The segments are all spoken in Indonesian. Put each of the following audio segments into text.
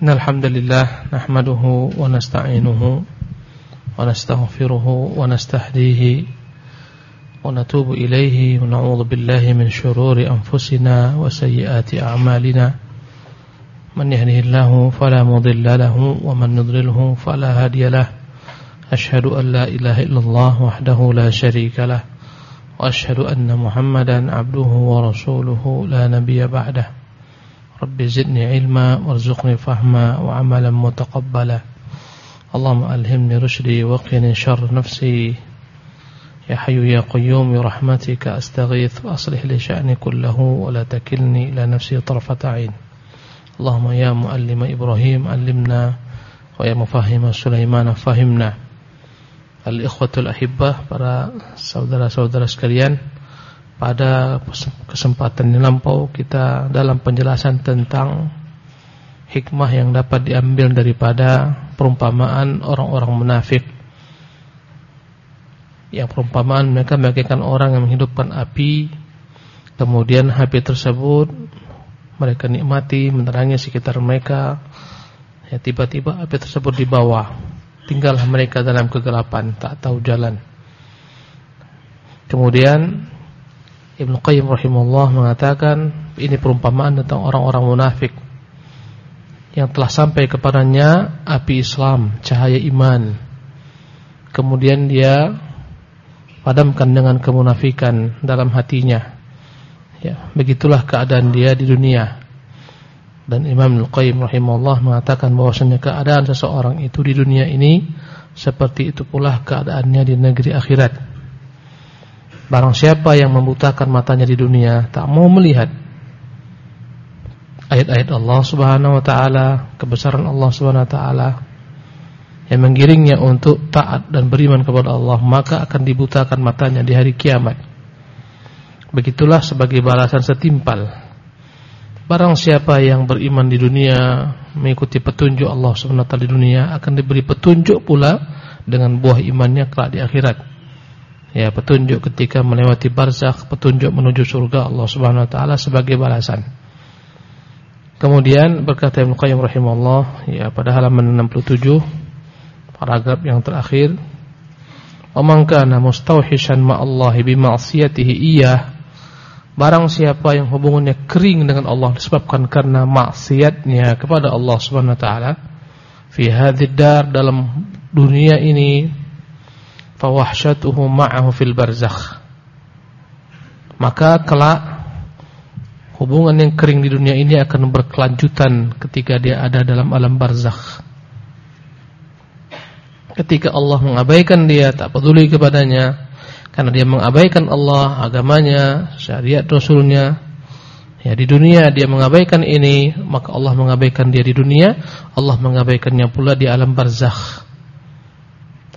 إن الحمد لله نحمده ونستعينه ونستغفره ونستهديه ونتوب إليه ونعوذ بالله من شرور أنفسنا وسيئات أعمالنا. من يهده الله فلا مضل له ومن يضلله فلا هادي له. أشهد أن لا إله إلا الله وحده لا شريك له. وأشهد أن محمدا عبده ورسوله لا نبي بعده. رب زدني علما وارزقني فهما وعملا متقبلا. اللهم ألهمني رشدي وقني شر نفسي. يا حي يا قيوم برحمتك أستغيث وأصلح لي شأني كله ولا تكلني إلى نفسي طرفة عين. اللهم يا معلم إبراهيم علمنا ويا مفهم سليمان فهمنا. Al-ikhwatul ahibbah Para saudara-saudara sekalian Pada kesempatan yang lampau Kita dalam penjelasan tentang Hikmah yang dapat diambil daripada Perumpamaan orang-orang munafik Yang perumpamaan mereka bagaikan orang yang menghidupkan api Kemudian api tersebut Mereka nikmati Menerangi sekitar mereka Ya tiba-tiba api tersebut di bawah tinggallah mereka dalam kegelapan, tak tahu jalan. Kemudian Ibnu Qayyim rahimahullah mengatakan ini perumpamaan tentang orang-orang munafik yang telah sampai kepadanya api Islam, cahaya iman. Kemudian dia padamkan dengan kemunafikan dalam hatinya. Ya, begitulah keadaan dia di dunia. Dan Imam Al-Qayyim rahimahullah mengatakan bahwasanya keadaan seseorang itu di dunia ini seperti itu pula keadaannya di negeri akhirat. Barang siapa yang membutakan matanya di dunia, tak mau melihat ayat-ayat Allah Subhanahu wa taala, kebesaran Allah Subhanahu wa taala yang menggiringnya untuk taat dan beriman kepada Allah, maka akan dibutakan matanya di hari kiamat. Begitulah sebagai balasan setimpal Barang siapa yang beriman di dunia Mengikuti petunjuk Allah SWT di dunia Akan diberi petunjuk pula Dengan buah imannya kelak di akhirat Ya petunjuk ketika melewati barzakh Petunjuk menuju surga Allah SWT sebagai balasan. Kemudian berkata Ibn Qayyim rahimahullah Ya pada halaman 67 Paragraf yang terakhir Wa man kana mustawhishan ma'allahi bima'siyatihi iyah Barang siapa yang hubungannya kering dengan Allah disebabkan karena maksiatnya kepada Allah Subhanahu wa taala fi hadzal dar dalam dunia ini fawahsyatuhu ma'ahu fil barzakh maka kelak hubungan yang kering di dunia ini akan berkelanjutan ketika dia ada dalam alam barzakh ketika Allah mengabaikan dia tak peduli kepadanya karena dia mengabaikan Allah, agamanya, syariat Rasulnya. Ya di dunia dia mengabaikan ini, maka Allah mengabaikan dia di dunia, Allah mengabaikannya pula di alam barzakh.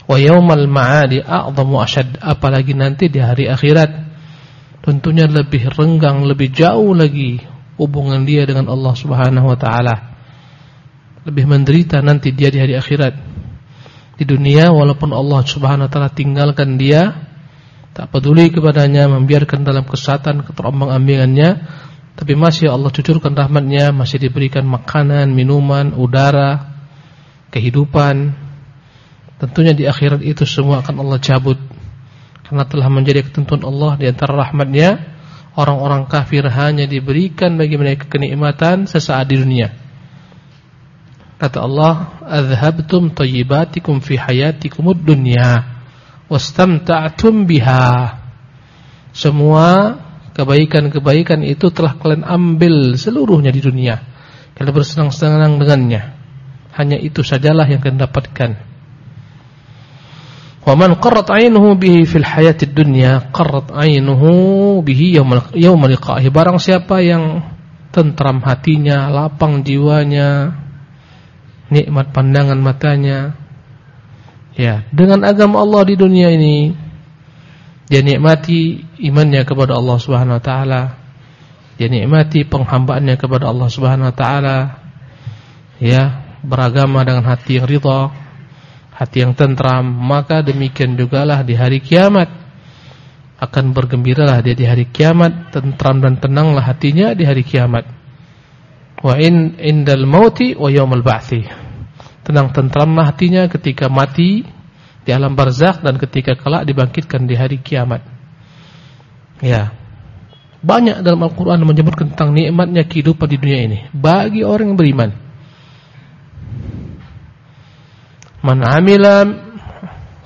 Wa yaumal ma'adi a'zamu ashad, apalagi nanti di hari akhirat. Tentunya lebih renggang, lebih jauh lagi hubungan dia dengan Allah Subhanahu wa taala. Lebih menderita nanti dia di hari akhirat. Di dunia walaupun Allah Subhanahu wa taala tinggalkan dia tak peduli kepadanya, membiarkan dalam kesatan keterombang-ambingannya, tapi masih Allah cucurkan rahmatnya, masih diberikan makanan, minuman, udara, kehidupan. Tentunya di akhirat itu semua akan Allah cabut. Karena telah menjadi ketentuan Allah di antara rahmatnya, orang-orang kafir hanya diberikan bagi mereka kenikmatan sesaat di dunia. Kata Allah, "Adhabtum tayyibatikum fi hayatikumud dunya." wastamta'tum biha. Semua kebaikan-kebaikan itu telah kalian ambil seluruhnya di dunia. Kalian bersenang-senang dengannya. Hanya itu sajalah yang kalian dapatkan. Wa man qarrat 'ainuhu bihi fil hayatid dunya, qarrat 'ainuhu bihi yaumal yaumal liqa'i. Barang siapa yang tentram hatinya, lapang jiwanya, nikmat pandangan matanya, Ya, dengan agama Allah di dunia ini dia nikmati imannya kepada Allah Subhanahu wa taala. Dia nikmati penghambaannya kepada Allah Subhanahu wa taala. Ya, beragama dengan hati yang ridha, hati yang tentram, maka demikian jugalah di hari kiamat akan bergembiralah dia di hari kiamat, tentram dan tenanglah hatinya di hari kiamat. Wa in indal mauti wa yaumil ba'tsi. Tenang tentramlah hatinya ketika mati di alam barzakh dan ketika kelak dibangkitkan di hari kiamat. Ya. Banyak dalam Al-Qur'an menyebutkan tentang nikmatnya kehidupan di dunia ini bagi orang yang beriman. Man 'amila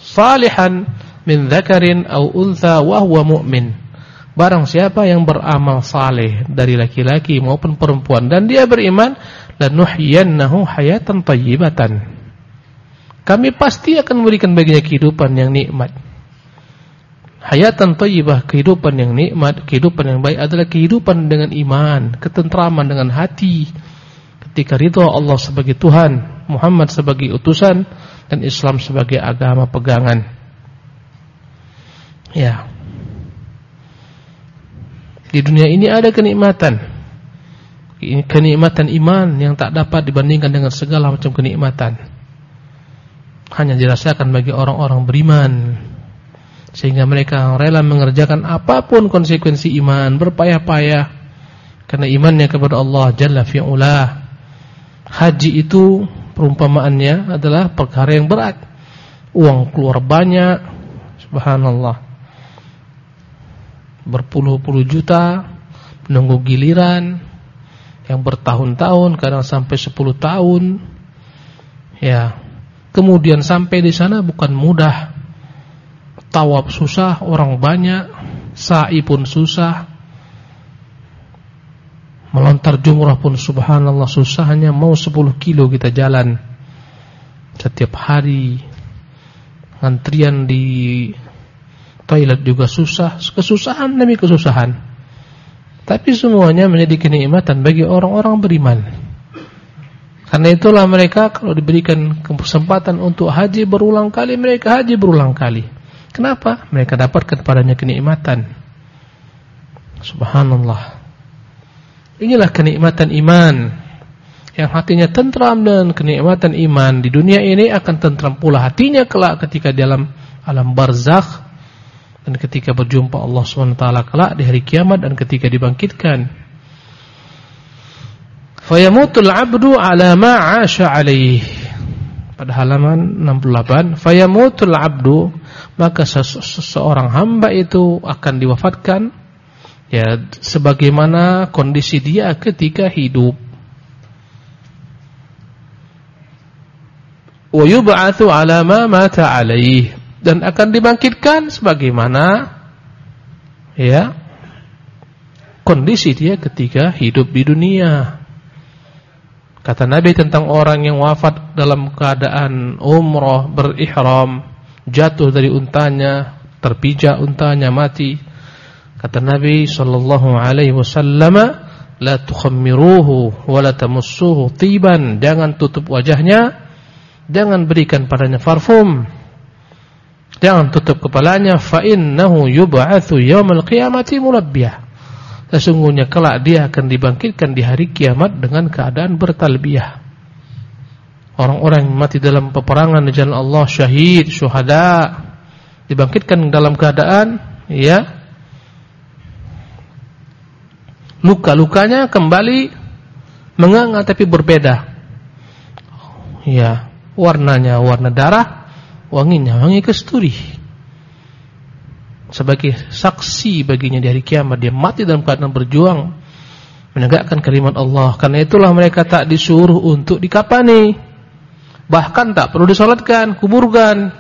salihan min dzakarin aw untha wa huwa mu'min Barang siapa yang beramal saleh dari laki-laki maupun perempuan dan dia beriman, lanuhyiyannahu hayatan thayyibatan. Kami pasti akan memberikan baginya kehidupan yang nikmat. Hayatan thayyibah, kehidupan yang nikmat, kehidupan yang baik adalah kehidupan dengan iman, ketentraman dengan hati. Ketika ridha Allah sebagai Tuhan, Muhammad sebagai utusan dan Islam sebagai agama pegangan. Ya. Di dunia ini ada kenikmatan. Kenikmatan iman yang tak dapat dibandingkan dengan segala macam kenikmatan. Hanya dirasakan bagi orang-orang beriman. Sehingga mereka rela mengerjakan apa pun konsekuensi iman, berpayah-payah. Karena imannya kepada Allah Jalla fi'ula. Haji itu perumpamaannya adalah perkara yang berat. Uang keluar banyak. Subhanallah. Berpuluh-puluh juta menunggu giliran yang bertahun-tahun kadang sampai 10 tahun. Ya. Kemudian sampai di sana bukan mudah. Tawaf susah orang banyak. Sa'i pun susah melontar jumrah pun subhanallah susah hanya mau 10 kilo kita jalan setiap hari antrian di toilet juga susah, kesusahan demi kesusahan. Tapi semuanya menjadi kenikmatan bagi orang-orang beriman. Karena itulah mereka kalau diberikan kesempatan untuk haji berulang kali, mereka haji berulang kali. Kenapa? Mereka dapatkan padanya kenikmatan. Subhanallah. Inilah kenikmatan iman. Yang hatinya tentram dan kenikmatan iman di dunia ini akan tentram pula hatinya kelak ketika dalam alam barzakh dan ketika berjumpa Allah SWT kelak di hari kiamat dan ketika dibangkitkan fayamutul abdu ala 'asha pada halaman 68 fayamutul abdu maka seseorang hamba itu akan diwafatkan ya sebagaimana kondisi dia ketika hidup wa yub'atsu ala ma mata alaih dan akan dibangkitkan sebagaimana ya kondisi dia ketika hidup di dunia. Kata Nabi tentang orang yang wafat dalam keadaan umrah berihram, jatuh dari untanya, terpijak untanya mati. Kata Nabi sallallahu alaihi wasallam, "La tukhammiruhu wa la tamussuhu tiban." Jangan tutup wajahnya, jangan berikan padanya parfum Jangan tutup kepalanya fa innahu yub'atsu yaumil qiyamati mulabbiyah. Sesungguhnya kelak dia akan dibangkitkan di hari kiamat dengan keadaan bertalbiyah. Orang-orang yang mati dalam peperangan di jalan Allah syahid, syuhada dibangkitkan dalam keadaan ya luka-lukanya kembali menganga tapi berbeda. Ya, warnanya warna darah wanginya wangi kesturi. Sebagai saksi baginya di hari kiamat dia mati dalam keadaan berjuang menegakkan kalimat Allah. Karena itulah mereka tak disuruh untuk dikapani. Bahkan tak perlu disolatkan kuburkan.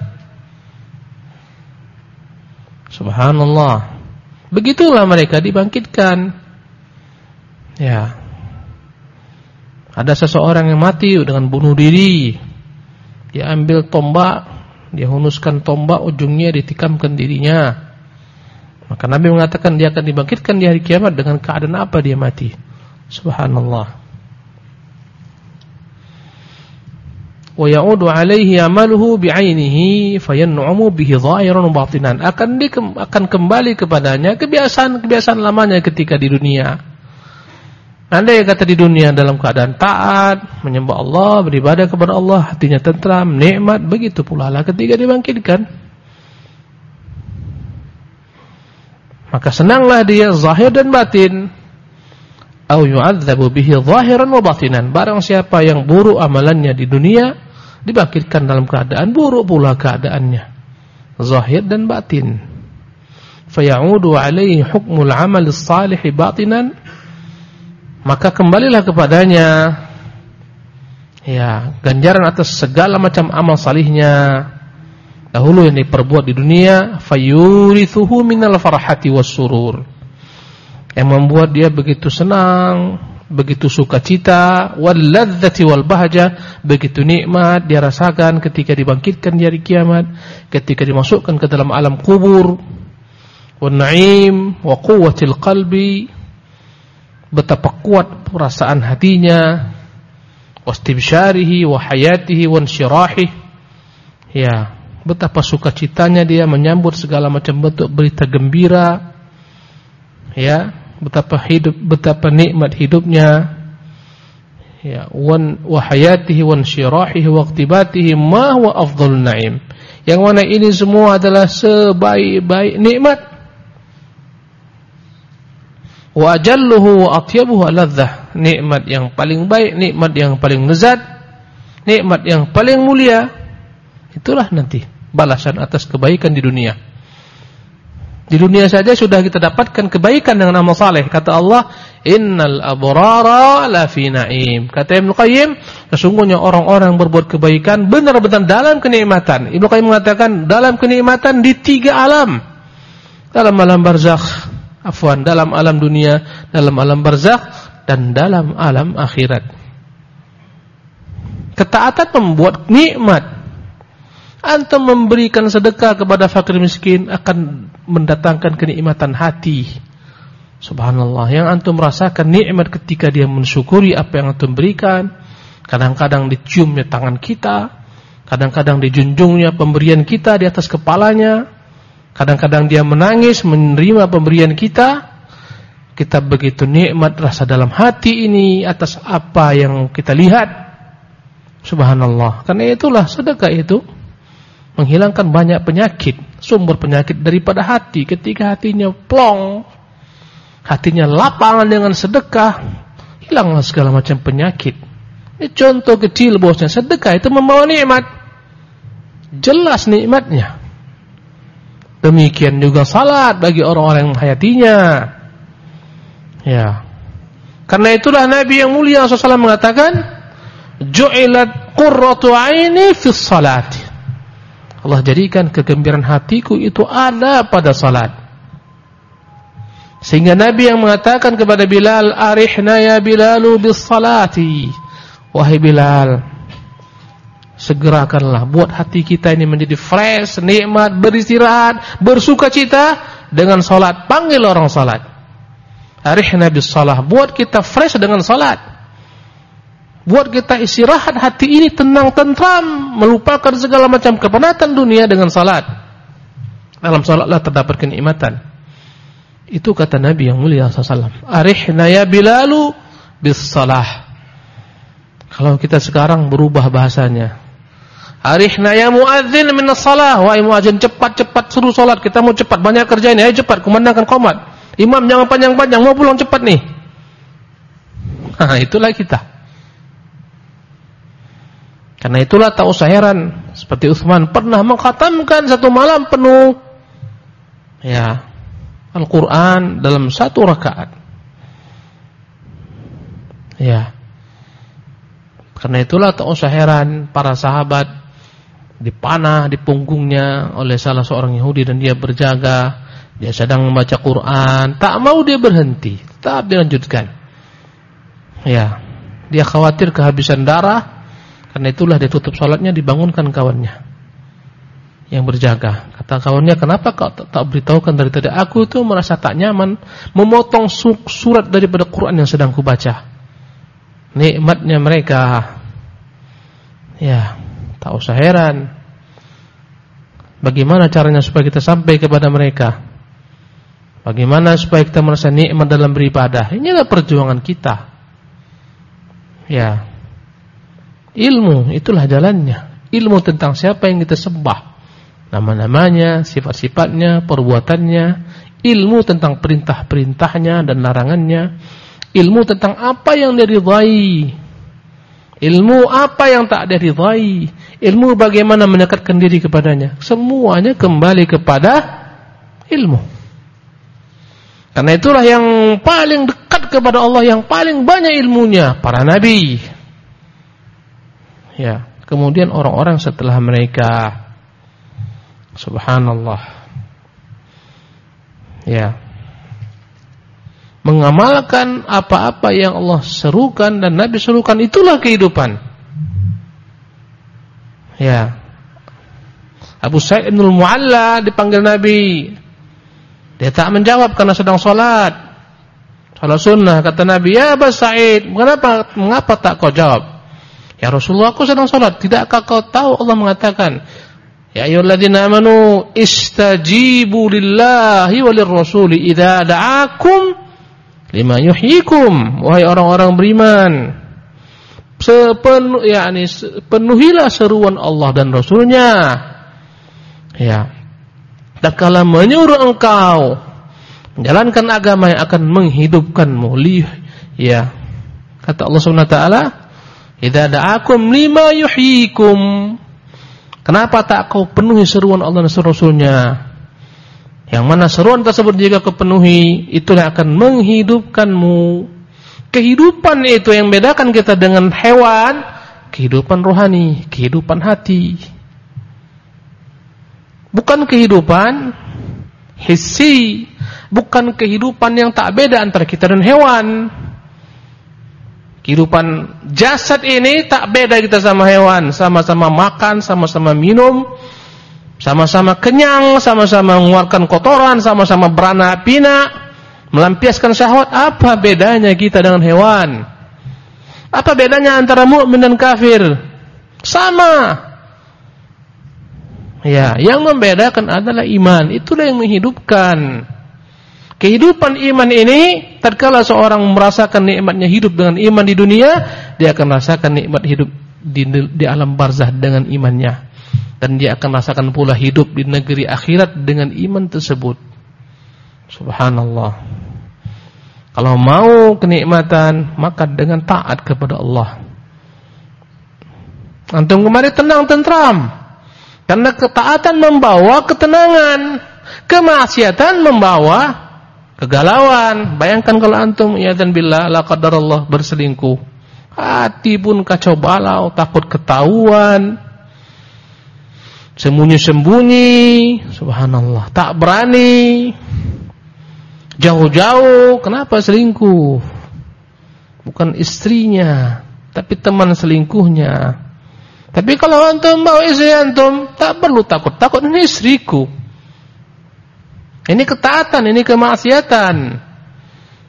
Subhanallah. Begitulah mereka dibangkitkan ya ada seseorang yang mati dengan bunuh diri dia ambil tombak dia hunuskan tombak ujungnya ditikamkan dirinya. Maka Nabi mengatakan dia akan dibangkitkan di hari kiamat dengan keadaan apa dia mati. Subhanallah. Wa ya'udu 'alaihi 'amaluhu bi'ainihi fayan'umu bihi dhahiran wa batinan. Akan di, akan kembali kepadanya kebiasaan-kebiasaan lamanya ketika di dunia. Anda yang kata di dunia dalam keadaan taat, menyembah Allah, beribadah kepada Allah, hatinya tentram, nikmat, begitu pula lah ketika dibangkitkan. Maka senanglah dia zahir dan batin. au yu'adzabu bihi zahiran wa batinan. Barang siapa yang buruk amalannya di dunia, dibangkitkan dalam keadaan buruk pula keadaannya. Zahir dan batin. Fayaudu alaihi hukmul amal salih batinan. Maka kembalilah kepadanya. Ya, ganjaran atas segala macam amal salihnya. Dahulu yang diperbuat di dunia fayurithuhu minal farahati was surur. Yang membuat dia begitu senang, begitu sukacita, wal ladzati wal bahaja, begitu nikmat dia rasakan ketika dibangkitkan di hari kiamat, ketika dimasukkan ke dalam alam kubur, wan naim wa quwwatil qalbi, betapa kuat perasaan hatinya, wastibsyarihi wa hayatihi wa Ya, betapa sukacitanya dia menyambut segala macam bentuk berita gembira. Ya, betapa hidup betapa nikmat hidupnya. Ya wan wa hayatihi wan syirahihi wa iqtibatihi ma huwa afdhalun na'im. Yang mana ini semua adalah sebaik-baik nikmat wa ajalluhu wa atyabuhu ladzah nikmat yang paling baik nikmat yang paling lezat nikmat yang paling mulia itulah nanti balasan atas kebaikan di dunia di dunia saja sudah kita dapatkan kebaikan dengan amal saleh. Kata Allah, "Innal abrara lafi na'im." Kata Ibnu Qayyim, sesungguhnya orang-orang berbuat kebaikan benar-benar dalam kenikmatan. Ibnu Qayyim mengatakan dalam kenikmatan di tiga alam. Dalam alam barzakh, afwan, dalam alam dunia, dalam alam barzakh dan dalam alam akhirat. Ketaatan membuat nikmat antum memberikan sedekah kepada fakir miskin akan mendatangkan kenikmatan hati. Subhanallah, yang antum merasakan nikmat ketika dia mensyukuri apa yang antum berikan. Kadang-kadang diciumnya tangan kita, kadang-kadang dijunjungnya pemberian kita di atas kepalanya. Kadang-kadang dia menangis menerima pemberian kita. Kita begitu nikmat rasa dalam hati ini atas apa yang kita lihat. Subhanallah. Karena itulah sedekah itu menghilangkan banyak penyakit, sumber penyakit daripada hati. Ketika hatinya plong, hatinya lapangan dengan sedekah, hilanglah segala macam penyakit. Ini contoh kecil bosnya, sedekah itu membawa nikmat. Jelas nikmatnya. Demikian juga salat bagi orang-orang yang menghayatinya. Ya. Karena itulah Nabi yang mulia SAW mengatakan, "Ju'ilat qurratu 'aini fi salati." Allah jadikan kegembiraan hatiku itu ada pada salat. Sehingga Nabi yang mengatakan kepada Bilal, "Arihna ya Bilalu bis salati." Wahai Bilal, segerakanlah buat hati kita ini menjadi fresh, nikmat, beristirahat, bersukacita dengan salat. Panggil orang salat. Arihna bis salah, buat kita fresh dengan salat. Buat kita istirahat hati ini tenang tentram melupakan segala macam kepenatan dunia dengan salat. Dalam salatlah terdapat kenikmatan. Itu kata Nabi yang mulia sallallahu arihna ya bilalu bis salah kalau kita sekarang berubah bahasanya arihna ya muadzin min salah. Wahai muadzin cepat-cepat suruh salat. Kita mau cepat. Banyak kerjaan ayo cepat kumandangkan qomat imam jangan panjang-panjang mau pulang cepat nih. Nah, itulah kita. Karena itulah tak usah heran seperti Utsman pernah mengkhatamkan satu malam penuh ya Al-Qur'an dalam satu rakaat. Ya. Karena itulah tak usah heran para sahabat dipanah di punggungnya oleh salah seorang Yahudi dan dia berjaga, dia sedang membaca Quran, tak mau dia berhenti, tetap dilanjutkan. Ya. Dia khawatir kehabisan darah karena itulah dia tutup sholatnya dibangunkan kawannya yang berjaga. Kata kawannya, kenapa kau tak, tak beritahukan dari tadi? Aku itu merasa tak nyaman memotong surat daripada Quran yang sedang kubaca. Nikmatnya mereka. Ya, tak usah heran. Bagaimana caranya supaya kita sampai kepada mereka? Bagaimana supaya kita merasa nikmat dalam beribadah? Inilah perjuangan kita. Ya, Ilmu itulah jalannya. Ilmu tentang siapa yang kita sembah. Nama-namanya, sifat-sifatnya, perbuatannya, ilmu tentang perintah-perintahnya dan larangannya, Ilmu tentang apa yang diridhai. Ilmu apa yang tak diridhai. Ilmu bagaimana mendekatkan diri kepadanya. Semuanya kembali kepada ilmu. Karena itulah yang paling dekat kepada Allah, yang paling banyak ilmunya para nabi. Ya, kemudian orang-orang setelah mereka subhanallah. Ya, mengamalkan apa-apa yang Allah serukan dan Nabi serukan itulah kehidupan. Ya. Abu Sa'id bin Mu'alla dipanggil Nabi. Dia tak menjawab karena sedang sholat. Salat sunnah kata Nabi, "Ya Abu Sa'id, mengapa mengapa tak kau jawab?" Ya Rasulullah, aku sedang sholat. Tidakkah kau tahu Allah mengatakan, "Ya ayyuhalladzina amanu istajibu lillahi walir rasuli idza da'akum lima yuhyikum wahai orang-orang beriman. Sepenuh yakni penuhilah seruan Allah dan Rasulnya. Ya. Dan kala menyuruh engkau menjalankan agama yang akan menghidupkanmu ya. Kata Allah Subhanahu wa taala idza da'akum lima yuhyikum kenapa tak kau penuhi seruan Allah dan Rasulnya yang mana seruan tersebut jika kepenuhi itulah akan menghidupkanmu. Kehidupan itu yang bedakan kita dengan hewan, kehidupan rohani, kehidupan hati. Bukan kehidupan hissi, bukan kehidupan yang tak beda antara kita dan hewan. Kehidupan jasad ini tak beda kita sama hewan, sama-sama makan, sama-sama minum, sama-sama kenyang, sama-sama mengeluarkan kotoran, sama-sama beranak pinak, melampiaskan syahwat. Apa bedanya kita dengan hewan? Apa bedanya antara mukmin dan kafir? Sama. Ya, yang membedakan adalah iman. Itulah yang menghidupkan. Kehidupan iman ini, tatkala seorang merasakan nikmatnya hidup dengan iman di dunia, dia akan merasakan nikmat hidup di, di alam barzah dengan imannya dan dia akan rasakan pula hidup di negeri akhirat dengan iman tersebut. Subhanallah. Kalau mau kenikmatan, maka dengan taat kepada Allah. Antum kemarin tenang tentram. Karena ketaatan membawa ketenangan, kemaksiatan membawa kegalauan. Bayangkan kalau antum ya dan bila la qadarallah berselingkuh. Hati pun kacau balau, takut ketahuan, sembunyi-sembunyi, subhanallah, tak berani, jauh-jauh, kenapa selingkuh? Bukan istrinya, tapi teman selingkuhnya. Tapi kalau antum bawa istri antum, tak perlu takut, takut ini istriku. Ini ketaatan, ini kemaksiatan.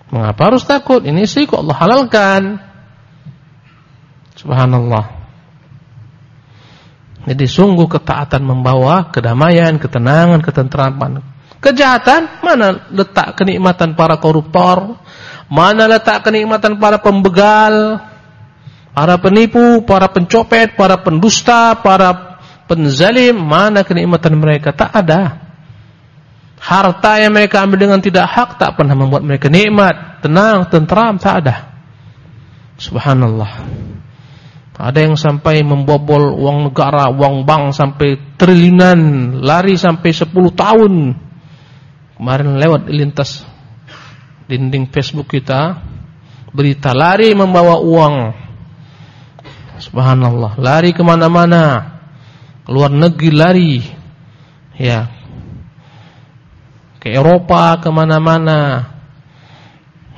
Mengapa harus takut? Ini istriku Allah halalkan. Subhanallah. Jadi sungguh ketaatan membawa kedamaian, ketenangan, ketentraman. Kejahatan, mana letak kenikmatan para koruptor? Mana letak kenikmatan para pembegal? Para penipu, para pencopet, para pendusta, para penzalim, mana kenikmatan mereka? Tak ada. Harta yang mereka ambil dengan tidak hak tak pernah membuat mereka nikmat, tenang, tentram, tak ada. Subhanallah. Ada yang sampai membobol uang negara, uang bank sampai triliunan, lari sampai 10 tahun. Kemarin lewat lintas dinding Facebook kita, berita lari membawa uang. Subhanallah, lari ke mana-mana, keluar negeri lari, ya, ke Eropa ke mana-mana,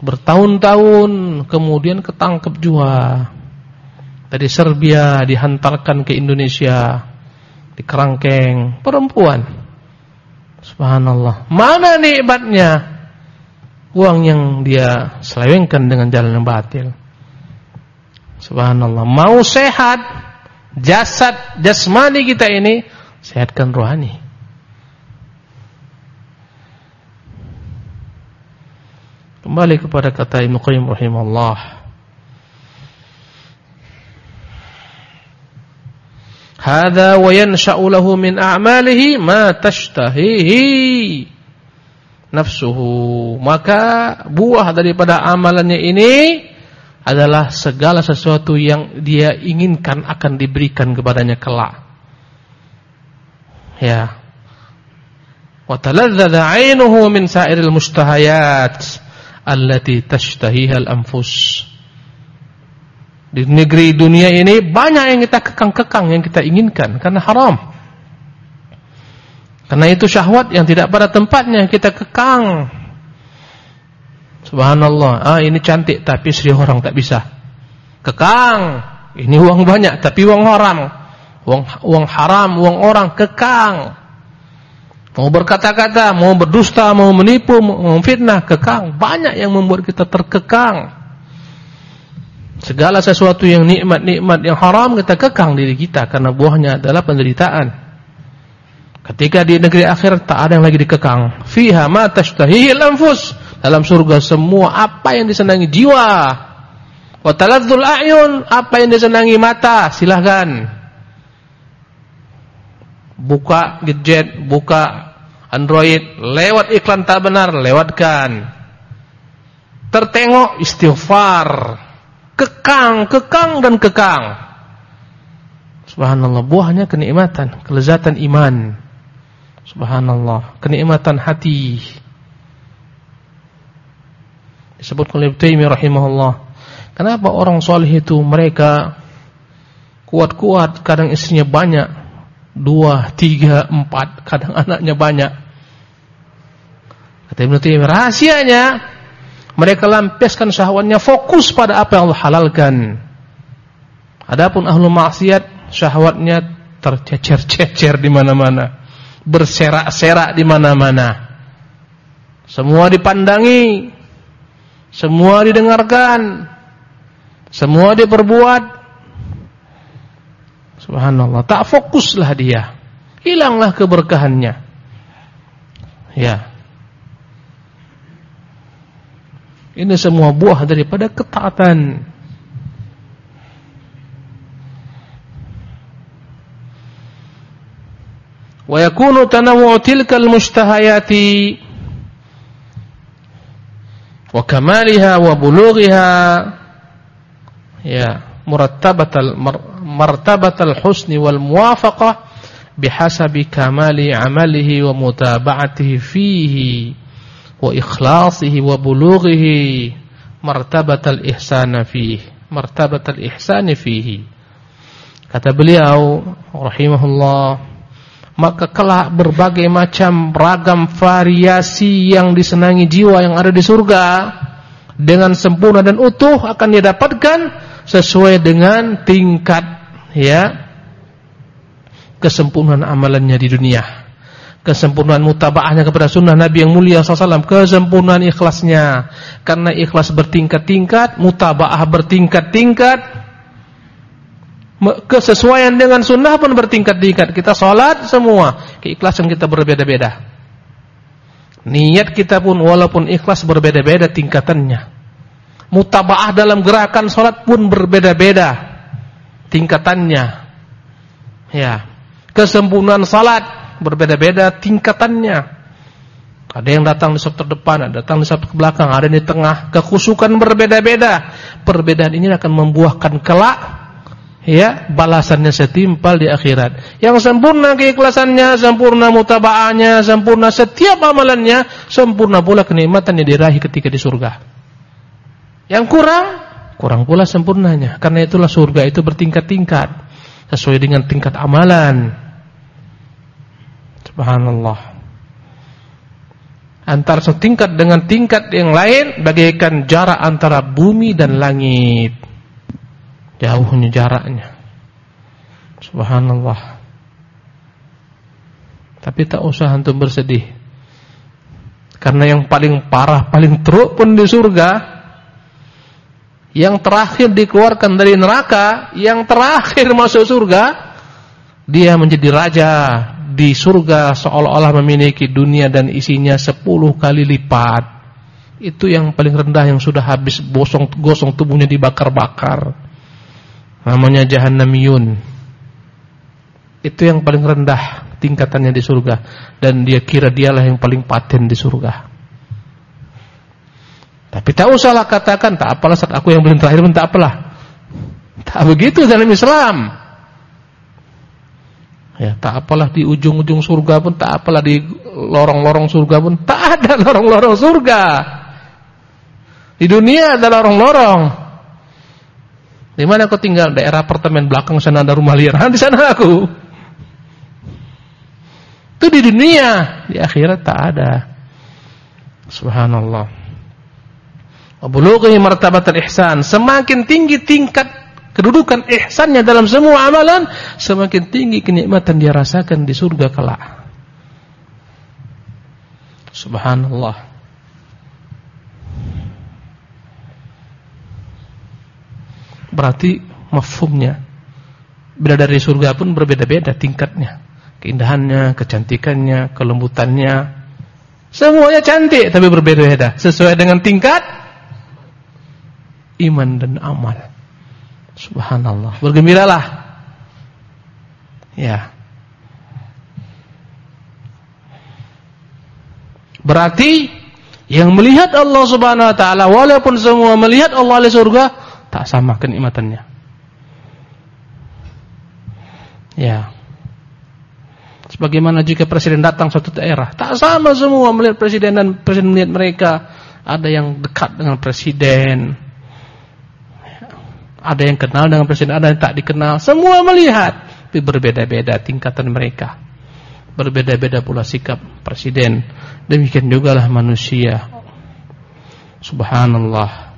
bertahun-tahun, kemudian ketangkep juga dari Serbia dihantarkan ke Indonesia di kerangkeng. Perempuan. Subhanallah. Mana nikmatnya? Uang yang dia selewengkan dengan jalan yang batil. Subhanallah. Mau sehat jasad jasmani kita ini sehatkan rohani. Kembali kepada kata Ibnu Qayyim rahimahullah Hada wa yansha'u lahu min a'malihi ma tashtahihi. nafsuhu. Maka buah daripada amalannya ini adalah segala sesuatu yang dia inginkan akan diberikan kepadanya kelak. Ya. Wa taladzadha 'ainuhu min sa'iril mustahayat allati tashtahiha al-anfus. Di negeri dunia ini banyak yang kita kekang-kekang yang kita inginkan karena haram. Karena itu syahwat yang tidak pada tempatnya kita kekang. Subhanallah. Ah ini cantik tapi istri orang tak bisa. Kekang. Ini uang banyak tapi uang haram. Uang uang haram, uang orang kekang. Mau berkata-kata, mau berdusta, mau menipu, mau fitnah, kekang. Banyak yang membuat kita terkekang. Segala sesuatu yang nikmat-nikmat yang haram kita kekang diri kita karena buahnya adalah penderitaan. Ketika di negeri akhirat tak ada yang lagi dikekang. Fiha ma tashtahihil anfus. Dalam surga semua apa yang disenangi jiwa. Wa taladzul a'yun, apa yang disenangi mata, silahkan. Buka gadget, buka Android, lewat iklan tak benar, lewatkan. Tertengok istighfar. Kekang, kekang dan kekang. Subhanallah, buahnya kenikmatan, kelezatan iman. Subhanallah, kenikmatan hati. Disebut oleh Ibnu rahimahullah. Kenapa orang soleh itu mereka kuat-kuat, kadang istrinya banyak, dua, tiga, empat, kadang anaknya banyak. Kata Ibnu Taimiyah, rahasianya mereka lampiaskan syahwatnya fokus pada apa yang Allah halalkan. Adapun ahlu maksiat syahwatnya tercecer-cecer di mana-mana berserak-serak di mana-mana. Semua dipandangi, semua didengarkan, semua diperbuat. Subhanallah, tak fokuslah dia. Hilanglah keberkahannya. Ya. Ini semua buah daripada ketaatan. ويكون تنوع تلك المشتهيات وكمالها وبلوغها يا مرتبة مرتبة الحسن والموافقة بحسب كمال عمله wa ikhlasihi wa bulughihi martabatal ihsana fihi martabatal ihsani fihi. Kata beliau rahimahullah maka kelak berbagai macam ragam variasi yang disenangi jiwa yang ada di surga dengan sempurna dan utuh akan dia dapatkan sesuai dengan tingkat ya kesempurnaan amalannya di dunia kesempurnaan mutabaahnya kepada sunnah Nabi yang mulia SAW kesempurnaan ikhlasnya karena ikhlas bertingkat-tingkat mutabaah bertingkat-tingkat kesesuaian dengan sunnah pun bertingkat-tingkat. Kita sholat semua, keikhlasan kita berbeda-beda. Niat kita pun walaupun ikhlas berbeda-beda tingkatannya. Mutabaah dalam gerakan sholat pun berbeda-beda tingkatannya. Ya, kesempurnaan sholat berbeda-beda tingkatannya. Ada yang datang di saf terdepan, ada datang di saf belakang, ada di tengah. Kekhusukan berbeda-beda. Perbedaan ini akan membuahkan kelak ya balasannya setimpal di akhirat. Yang sempurna keikhlasannya, sempurna mutabaahnya, sempurna setiap amalannya, sempurna pula kenikmatan yang diraih ketika di surga. Yang kurang, kurang pula sempurnanya. Karena itulah surga itu bertingkat-tingkat sesuai dengan tingkat amalan. Subhanallah. Antara setingkat dengan tingkat yang lain bagaikan jarak antara bumi dan langit. Jauhnya jaraknya. Subhanallah. Tapi tak usah antum bersedih. Karena yang paling parah, paling teruk pun di surga. Yang terakhir dikeluarkan dari neraka, yang terakhir masuk surga, dia menjadi raja di surga seolah-olah memiliki dunia dan isinya sepuluh kali lipat. Itu yang paling rendah yang sudah habis gosong gosong tubuhnya dibakar-bakar. Namanya jahannamiyun. Itu yang paling rendah tingkatannya di surga dan dia kira dialah yang paling paten di surga. Tapi tak usahlah katakan tak apalah saat aku yang belum terakhir pun tak apalah. Tak begitu dalam Islam. Ya, tak apalah di ujung-ujung surga pun tak apalah di lorong-lorong surga pun tak ada lorong-lorong surga. Di dunia ada lorong-lorong. Di mana kau tinggal? Daerah apartemen belakang sana ada rumah liar. Di sana aku. Itu di dunia, di akhirat tak ada. Subhanallah. Wabulughi martabatul ihsan. Semakin tinggi tingkat kedudukan ihsannya dalam semua amalan, semakin tinggi kenikmatan dia rasakan di surga kelak. Subhanallah. Berarti mafhumnya bila dari surga pun berbeda-beda tingkatnya keindahannya, kecantikannya, kelembutannya. Semuanya cantik tapi berbeda-beda sesuai dengan tingkat iman dan amal. Subhanallah. Bergembiralah. Ya. Berarti yang melihat Allah Subhanahu wa taala walaupun semua melihat Allah di surga tak sama kenikmatannya. Ya. Sebagaimana jika presiden datang suatu daerah, tak sama semua melihat presiden dan presiden melihat mereka. Ada yang dekat dengan presiden, ada yang kenal dengan presiden, ada yang tak dikenal. Semua melihat, tapi berbeda-beda tingkatan mereka. Berbeda-beda pula sikap presiden. Demikian juga lah manusia. Subhanallah.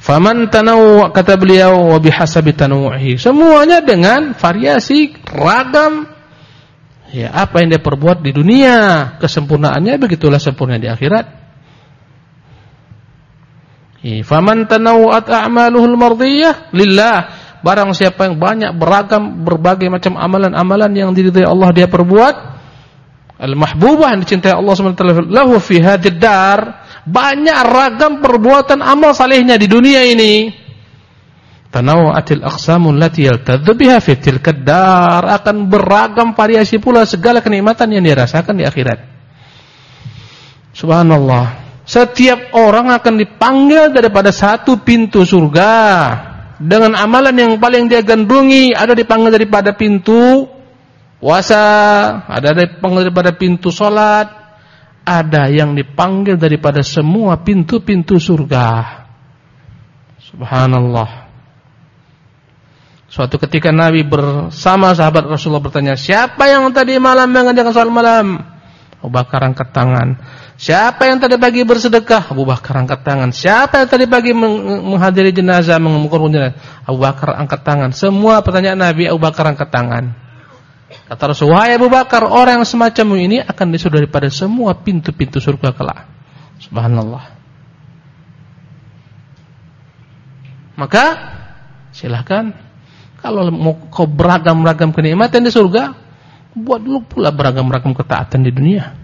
Faman tanawwa kata beliau wa bihasabi tanawuhi. Semuanya dengan variasi ragam ya apa yang dia perbuat di dunia, kesempurnaannya begitulah sempurna di akhirat. Faman tanawwat a'maluhul mardiyah lillah. Barang siapa yang banyak beragam berbagai macam amalan-amalan yang diridhai Allah dia perbuat al-mahbubah yang dicintai Allah SWT lahu fi hadid dar banyak ragam perbuatan amal salehnya di dunia ini. Tanawwa'atil aqsamul lati yaltadzu biha fi tilkad akan beragam variasi pula segala kenikmatan yang dirasakan di akhirat. Subhanallah. Setiap orang akan dipanggil daripada satu pintu surga dengan amalan yang paling dia gandrungi ada dipanggil daripada pintu puasa, ada dipanggil daripada pintu salat, ada yang dipanggil daripada semua pintu-pintu surga. Subhanallah. Suatu ketika Nabi bersama sahabat Rasulullah bertanya, siapa yang tadi malam mengerjakan salat malam? Abu Bakar angkat tangan. Siapa yang tadi pagi bersedekah? Abu Bakar angkat tangan. Siapa yang tadi pagi menghadiri jenazah, mengukur jenazah? Abu Bakar angkat tangan. Semua pertanyaan Nabi, Abu Bakar angkat tangan. Kata Rasulullah, Abu Bakar, orang yang semacam ini akan disuruh daripada semua pintu-pintu surga kelak. Subhanallah. Maka silahkan kalau mau kau beragam-ragam kenikmatan di surga, buat dulu pula beragam-ragam ketaatan di dunia.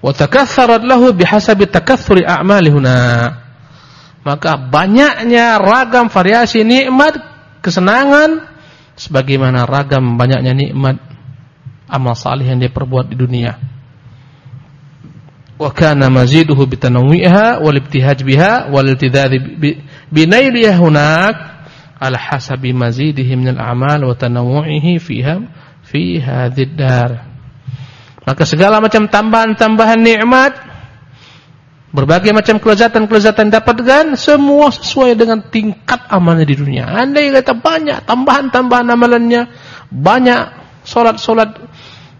Wa takatharat lahu bihasabi takathuri a'mali huna. Maka banyaknya ragam variasi nikmat kesenangan sebagaimana ragam banyaknya nikmat amal salih yang dia perbuat di dunia. Wa kana maziduhu bitanawwiha wal ibtihaj biha wal iltidad bi nailiha hunak ala hasabi mazidihi min al a'mal wa tanawwu'ihi fiha fi hadhihi dar maka segala macam tambahan-tambahan nikmat Berbagai macam kelezatan-kelezatan dapatkan semua sesuai dengan tingkat amalnya di dunia. Andai kata banyak tambahan-tambahan amalannya, banyak solat-solat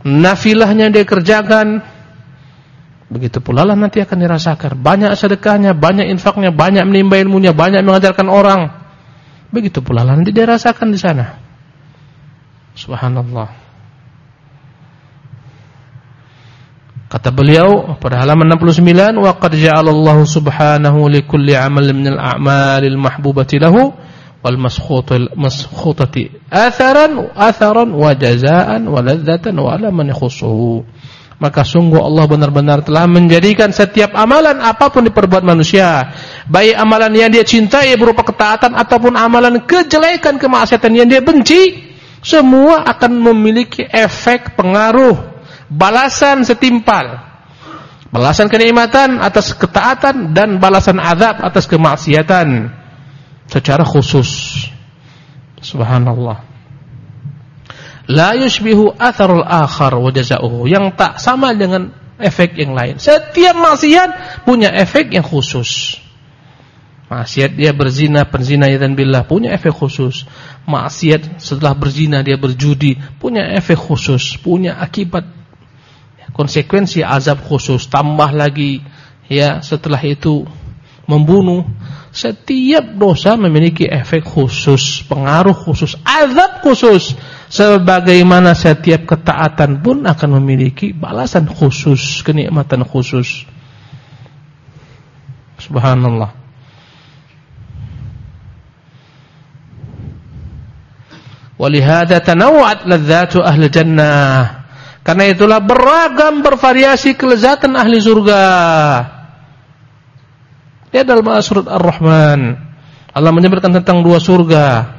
nafilahnya dia kerjakan, begitu pula lah nanti akan dirasakan. Banyak sedekahnya, banyak infaknya, banyak menimba ilmunya, banyak mengajarkan orang. Begitu pula lah nanti dia rasakan di sana. Subhanallah. Kata beliau pada halaman 69, "Wa qad ja'alallahu subhanahu li kulli 'amal min al-a'malil mahbubati lahu wal maskhutul maskhutati atharan atharan wa jazaa'an wa ladzatan wa ala man yakhussuhu." maka sungguh Allah benar-benar telah menjadikan setiap amalan apa pun diperbuat manusia, baik amalan yang dia cintai berupa ketaatan ataupun amalan kejelekan kemaksiatan yang dia benci, semua akan memiliki efek pengaruh balasan setimpal. Balasan kenikmatan atas ketaatan dan balasan azab atas kemaksiatan secara khusus. Subhanallah. La yushbihu atharul akhar wa jazaohu. Yang tak sama dengan efek yang lain. Setiap maksiat punya efek yang khusus. Maksiat dia berzina, perzina dan billah punya efek khusus. Maksiat setelah berzina dia berjudi punya efek khusus, punya akibat konsekuensi azab khusus. Tambah lagi ya setelah itu membunuh. Setiap dosa memiliki efek khusus, pengaruh khusus, azab khusus. Sebagaimana setiap ketaatan pun akan memiliki balasan khusus, kenikmatan khusus. Subhanallah. Walihada tanawwa'at ladzatu ahli jannah. Karena itulah beragam bervariasi kelezatan ahli surga. Dia dalam surat Ar-Rahman Allah menyebutkan tentang dua surga.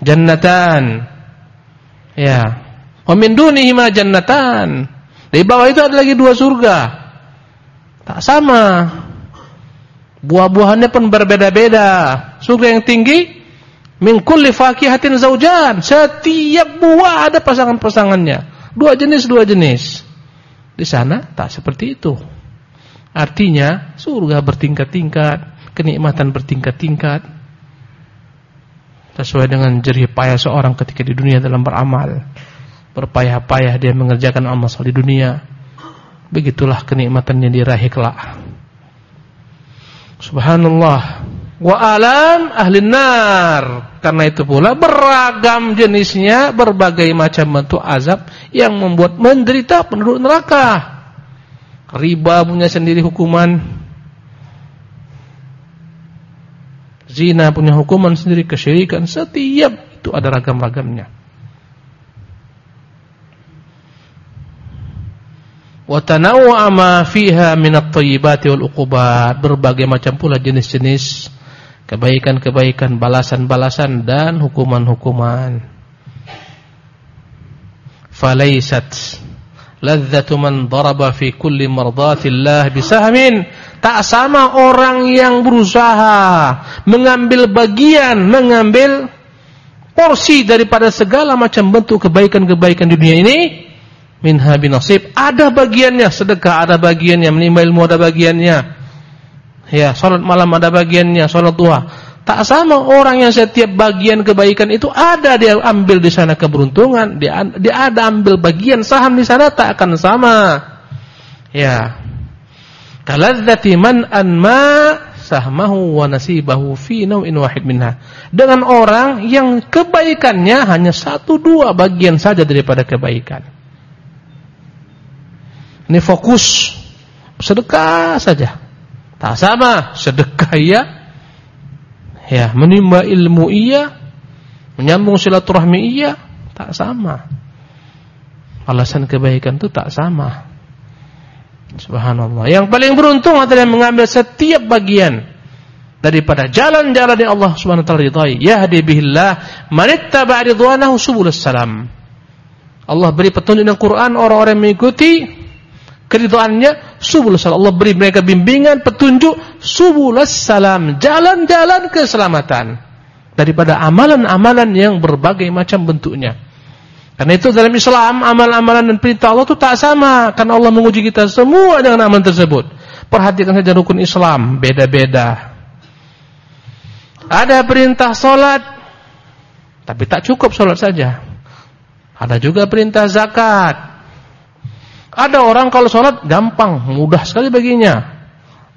Jannatan Ya. Wa min dunihima jannatan. Di bawah itu ada lagi dua surga. Tak sama. Buah-buahannya pun berbeda-beda. Surga yang tinggi min kulli fakihatin zaujan. Setiap buah ada pasangan-pasangannya. Dua jenis, dua jenis. Di sana tak seperti itu. Artinya surga bertingkat-tingkat, kenikmatan bertingkat-tingkat sesuai dengan jerih payah seorang ketika di dunia dalam beramal. Berpayah-payah dia mengerjakan amal soleh di dunia. Begitulah kenikmatan yang diraih kelak. Subhanallah. Wa alam ahli nar. Karena itu pula beragam jenisnya, berbagai macam bentuk azab yang membuat menderita penduduk neraka. Riba punya sendiri hukuman Zina punya hukuman sendiri, kesyirikan, setiap itu ada ragam-ragamnya. Wa min at-thayyibati wal. Berbagai macam pula jenis-jenis kebaikan-kebaikan, balasan-balasan dan hukuman-hukuman. Falaisat ladzatu man daraba fi kulli mardatillah bisahmin Tak sama orang yang berusaha mengambil bagian, mengambil porsi daripada segala macam bentuk kebaikan-kebaikan di dunia ini. Minha binasib. Ada bagiannya, sedekah ada bagiannya, menimba ilmu ada bagiannya. Ya, salat malam ada bagiannya, salat duha. Tak sama orang yang setiap bagian kebaikan itu ada dia ambil di sana keberuntungan, dia, dia ada ambil bagian saham di sana tak akan sama. Ya, kaladzati man anma sahmahu wa nasibahu fi naw'in wahid minha. Dengan orang yang kebaikannya hanya satu dua bagian saja daripada kebaikan. Ini fokus sedekah saja. Tak sama, sedekah iya. Ya, menimba ilmu iya, menyambung silaturahmi iya, tak sama. Alasan kebaikan itu tak sama. Subhanallah. Yang paling beruntung adalah mengambil setiap bagian daripada jalan-jalan yang Allah Subhanahu wa taala ridai. Yahdi bihillah man ittaba'. Allah beri petunjuk dengan Quran orang-orang mengikuti keridhaannya subulus salam. Allah beri mereka bimbingan, petunjuk subulus salam, jalan-jalan keselamatan daripada amalan-amalan yang berbagai macam bentuknya. Karena itu dalam Islam amal-amalan dan perintah Allah itu tak sama. Karena Allah menguji kita semua dengan amalan tersebut. Perhatikan saja rukun Islam beda-beda. Ada perintah solat, tapi tak cukup solat saja. Ada juga perintah zakat. Ada orang kalau solat gampang, mudah sekali baginya.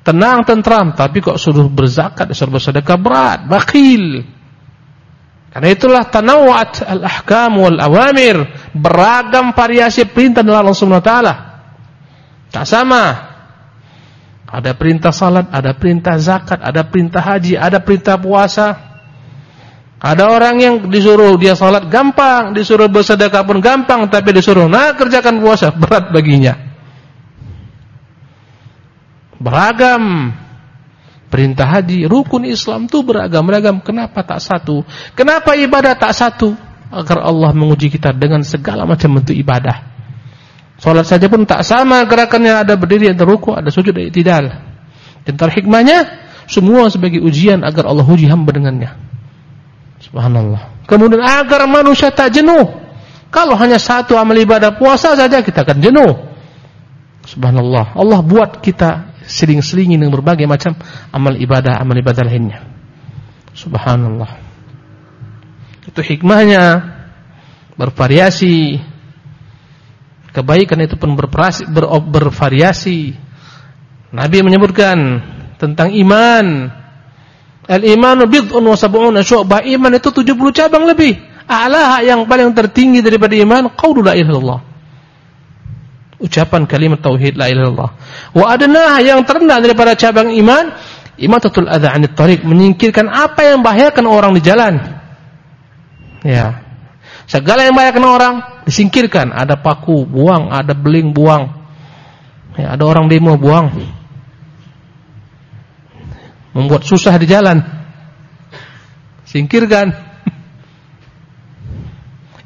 Tenang, tentram, tapi kok suruh berzakat, suruh bersedekah berat, bakhil. Karena itulah tanawat al-ahkam wal awamir, beragam variasi perintah dari Allah taala. Tak sama. Ada perintah salat, ada perintah zakat, ada perintah haji, ada perintah puasa. Ada orang yang disuruh dia salat gampang, disuruh bersedekah pun gampang, tapi disuruh nah kerjakan puasa berat baginya. beragam. Perintah haji, rukun Islam itu beragam-ragam. Kenapa tak satu? Kenapa ibadah tak satu? Agar Allah menguji kita dengan segala macam bentuk ibadah. Salat saja pun tak sama gerakannya ada berdiri, ada ruku, ada sujud, ada tidak. Dan hikmahnya semua sebagai ujian agar Allah uji hamba dengannya. Subhanallah. Kemudian agar manusia tak jenuh. Kalau hanya satu amal ibadah puasa saja kita akan jenuh. Subhanallah. Allah buat kita sering-seringin dengan berbagai macam amal ibadah, amal ibadah lainnya. Subhanallah. Itu hikmahnya bervariasi. Kebaikan itu pun bervariasi, ber, bervariasi. Nabi menyebutkan tentang iman. Al-imanu bid'un wa sab'una syu'bah. Iman itu 70 cabang lebih. A'laha yang paling tertinggi daripada iman qaulu la ilaha illallah. Ucapan kalimat tauhid la ilaha illallah. Wa adnah yang terendah daripada cabang iman imatatul adza 'anit tariq, menyingkirkan apa yang membahayakan orang di jalan. Ya. Segala yang membahayakan orang disingkirkan. Ada paku, buang, ada beling, buang. Ya, ada orang demo, buang membuat susah di jalan. Singkirkan.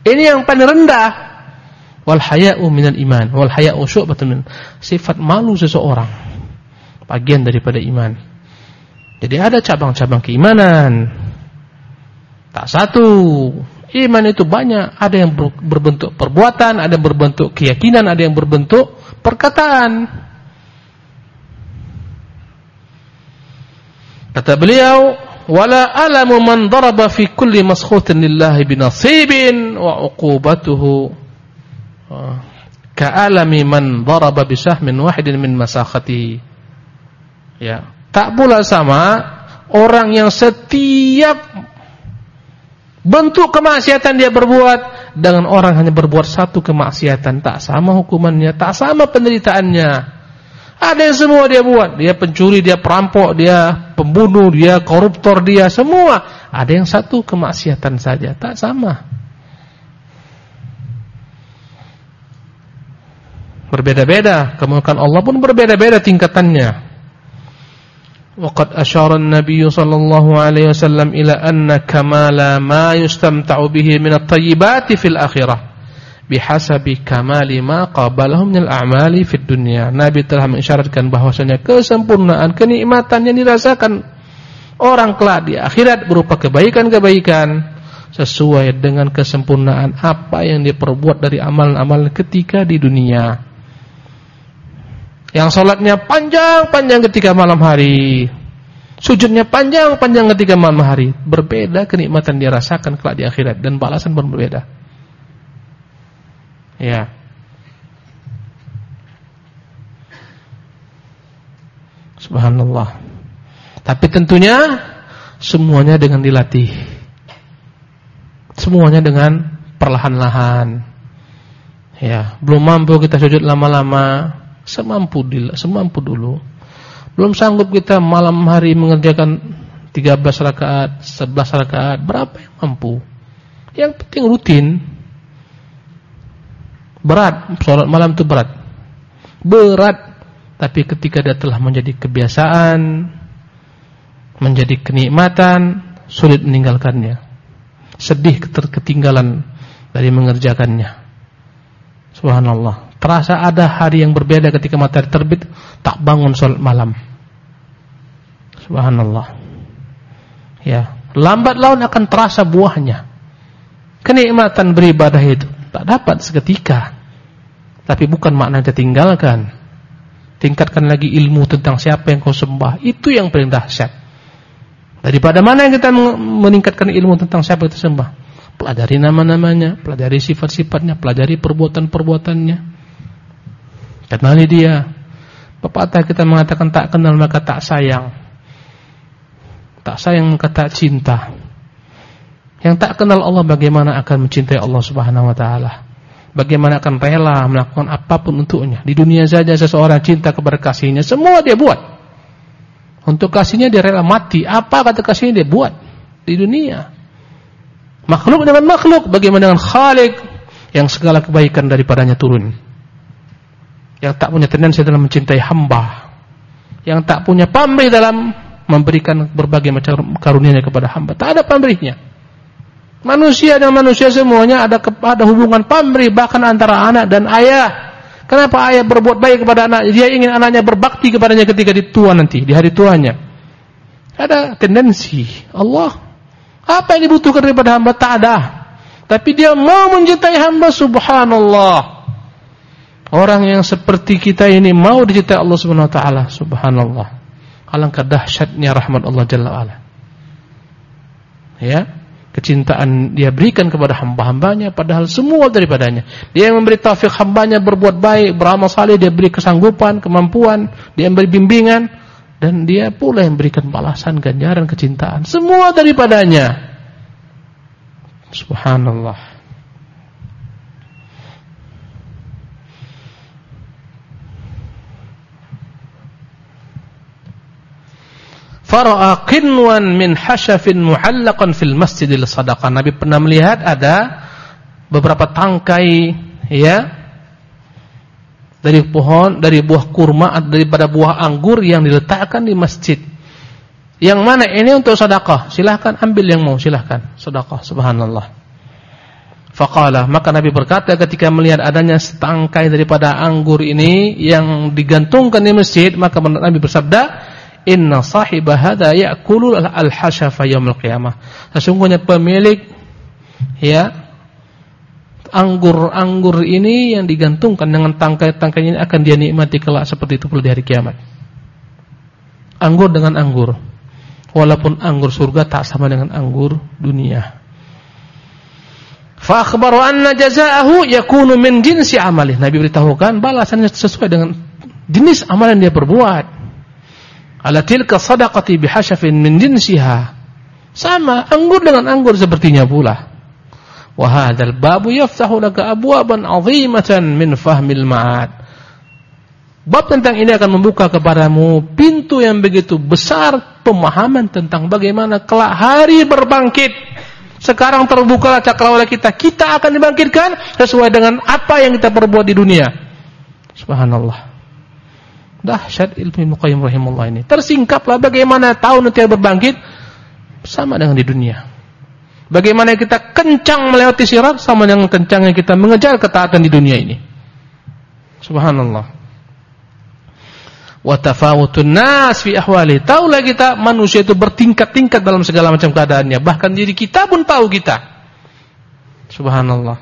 Ini yang paling rendah. Wal haya'u minal iman. Wal haya'u syu'batun. Sifat malu seseorang. Bagian daripada iman. Jadi ada cabang-cabang keimanan. Tak satu. Iman itu banyak. Ada yang berbentuk perbuatan, ada yang berbentuk keyakinan, ada yang berbentuk perkataan. Kata beliau, "Wala alamu man daraba fi kulli maskhutin lillahi binasibin wa uqubatuhu ka'alami man daraba bisahmin wahidin min masakhatihi." Ya, tak pula sama orang yang setiap bentuk kemaksiatan dia berbuat dengan orang hanya berbuat satu kemaksiatan, tak sama hukumannya, tak sama penderitaannya. Ada yang semua dia buat. Dia pencuri, dia perampok, dia pembunuh, dia koruptor, dia semua. Ada yang satu kemaksiatan saja, tak sama. Berbeda-beda, kemuliaan Allah pun berbeda-beda tingkatannya. Waqad asyara an-nabiy sallallahu alaihi wasallam ila anna kamala ma yustamta'u bihi min at-tayyibati fil akhirah bihasabi kamali ma qabalahum minal a'mali fid dunya. Nabi telah mengisyaratkan bahwasanya kesempurnaan kenikmatan yang dirasakan orang kelak di akhirat berupa kebaikan-kebaikan sesuai dengan kesempurnaan apa yang diperbuat dari amal-amal ketika di dunia. Yang sholatnya panjang-panjang ketika malam hari. Sujudnya panjang-panjang ketika malam hari. Berbeda kenikmatan dirasakan kelak di akhirat dan balasan berbeda. Ya. Subhanallah. Tapi tentunya semuanya dengan dilatih. Semuanya dengan perlahan-lahan. Ya, belum mampu kita sujud lama-lama, semampu semampu dulu. Belum sanggup kita malam hari mengerjakan 13 rakaat, 11 rakaat, berapa yang mampu? Yang penting rutin, Berat, sholat malam itu berat. Berat. Tapi ketika dia telah menjadi kebiasaan, menjadi kenikmatan, sulit meninggalkannya. Sedih keterketinggalan dari mengerjakannya. Subhanallah. Terasa ada hari yang berbeda ketika matahari terbit, tak bangun sholat malam. Subhanallah. Ya, lambat laun akan terasa buahnya. Kenikmatan beribadah itu tak dapat seketika. Tapi bukan makna tinggalkan. Tingkatkan lagi ilmu tentang siapa yang kau sembah. Itu yang paling dahsyat. Daripada mana yang kita meningkatkan ilmu tentang siapa yang kita sembah. Pelajari nama-namanya, pelajari sifat-sifatnya, pelajari perbuatan-perbuatannya. Kenali dia. Pepatah kita mengatakan tak kenal maka tak sayang. Tak sayang maka tak cinta. Yang tak kenal Allah bagaimana akan mencintai Allah Subhanahu wa taala? Bagaimana akan rela melakukan apa pun untuknya? Di dunia saja seseorang cinta kepada kasihnya, semua dia buat. Untuk kasihnya dia rela mati. Apa kata kasihnya dia buat di dunia? Makhluk dengan makhluk, bagaimana dengan Khalik yang segala kebaikan daripadanya turun? Yang tak punya tendensi dalam mencintai hamba. yang tak punya pamrih dalam memberikan berbagai macam karunia kepada hamba. Tak ada pamrihnya. Manusia dan manusia semuanya ada ada hubungan pamrih bahkan antara anak dan ayah. Kenapa ayah berbuat baik kepada anak? Dia ingin anaknya berbakti kepadanya ketika di tua nanti, di hari tuanya. Ada tendensi Allah apa yang dibutuhkan daripada hamba tak ada. Tapi dia mau mencintai hamba subhanallah. Orang yang seperti kita ini mau dicintai Allah Subhanahu wa taala, subhanallah. Alangkah dahsyatnya rahmat Allah Jalla wa'ala. Ya, kecintaan dia berikan kepada hamba-hambanya padahal semua daripadanya. Dia yang memberi taufik hambanya berbuat baik, beramal saleh, dia beri kesanggupan, kemampuan, dia memberi bimbingan dan dia pula yang berikan balasan, ganjaran, kecintaan, semua daripadanya. Subhanallah. Fara'a qinwan min hasyafin muhallaqan fil masjidil sadaqah. Nabi pernah melihat ada beberapa tangkai ya dari pohon, dari buah kurma daripada buah anggur yang diletakkan di masjid. Yang mana ini untuk sedekah? Silahkan ambil yang mau, silahkan. Sedekah, subhanallah. Faqala, maka Nabi berkata ketika melihat adanya setangkai daripada anggur ini yang digantungkan di masjid, maka Nabi bersabda, Inna sahibah hadha ya'kulu al-hashafa yaumil qiyamah. Sesungguhnya pemilik ya anggur-anggur ini yang digantungkan dengan tangkai-tangkai ini akan dia nikmati kelak seperti itu pula di hari kiamat. Anggur dengan anggur. Walaupun anggur surga tak sama dengan anggur dunia. Fa akhbaru anna jazaahu yakunu min jinsi amalih. Nabi beritahukan balasannya sesuai dengan jenis amalan dia perbuat ala tilka sadaqati bihashafin min jinsiha. Sama anggur dengan anggur sepertinya pula. Wa hadzal babu yaftahu laka abwaban 'azimatan min fahmil ma'ad. Bab tentang ini akan membuka kepadamu pintu yang begitu besar pemahaman tentang bagaimana kelak hari berbangkit. Sekarang terbuka cakrawala kita. Kita akan dibangkitkan sesuai dengan apa yang kita perbuat di dunia. Subhanallah Dahsyat ilmu Ibnu Qayyim rahimahullah ini. Tersingkaplah bagaimana tahu nanti berbangkit sama dengan di dunia. Bagaimana kita kencang melewati sirat sama dengan kencangnya kita mengejar ketaatan di dunia ini. Subhanallah. Wa tafawutun nas fi ahwali. Taulah kita manusia itu bertingkat-tingkat dalam segala macam keadaannya. Bahkan diri kita pun tahu kita. Subhanallah.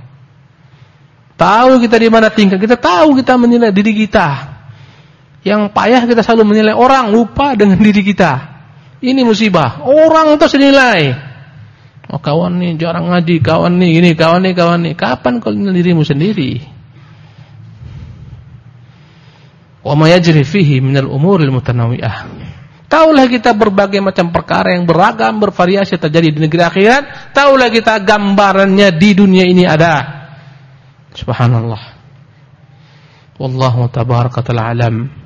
Tahu kita di mana tingkat. Kita tahu kita menilai diri kita. Yang payah kita selalu menilai orang, lupa dengan diri kita. Ini musibah. Orang itu senilai. Oh kawan nih jarang ngaji, kawan nih gini, kawan nih, kawan nih. Kapan kau menilai dirimu sendiri? Wa ma yajri fihi minal umuril mutanawwi'ah. Taulah kita berbagai macam perkara yang beragam, bervariasi terjadi di negeri akhirat. Taulah kita gambarannya di dunia ini ada. Subhanallah. Wallahu tabaraka alam.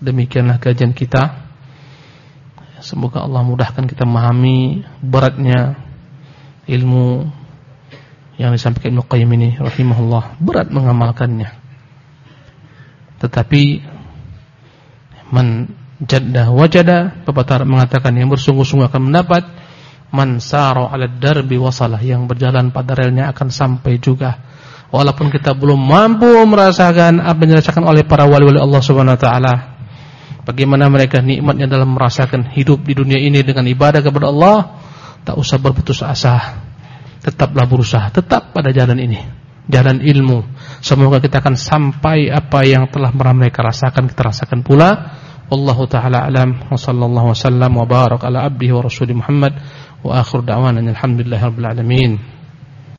Demikianlah kajian kita. Semoga Allah mudahkan kita memahami beratnya ilmu yang disampaikan Ibnu Qayyim ini rahimahullah. Berat mengamalkannya. Tetapi man jadda wajada pepatah mengatakan yang bersungguh-sungguh akan mendapat man sara 'ala darbi wasalah yang berjalan pada relnya akan sampai juga walaupun kita belum mampu merasakan apa yang dirasakan oleh para wali-wali Allah Subhanahu wa taala Bagaimana mereka nikmatnya dalam merasakan hidup di dunia ini dengan ibadah kepada Allah, tak usah berputus asa. Tetaplah berusaha, tetap pada jalan ini, jalan ilmu. Semoga kita akan sampai apa yang telah mereka rasakan kita rasakan pula. Wallahu taala alam wa sallallahu wasallam wa barak ala abdihi wa rasuli Muhammad wa akhir da'wana alhamdulillahirabbil alamin.